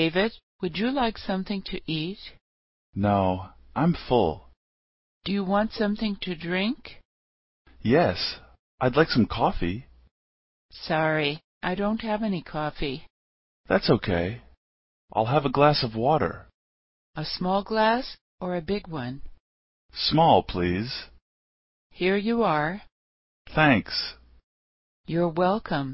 David, would you like something to eat? No, I'm full. Do you want something to drink? Yes, I'd like some coffee. Sorry, I don't have any coffee. That's okay. I'll have a glass of water. A small glass or a big one? Small, please. Here you are. Thanks. You're welcome.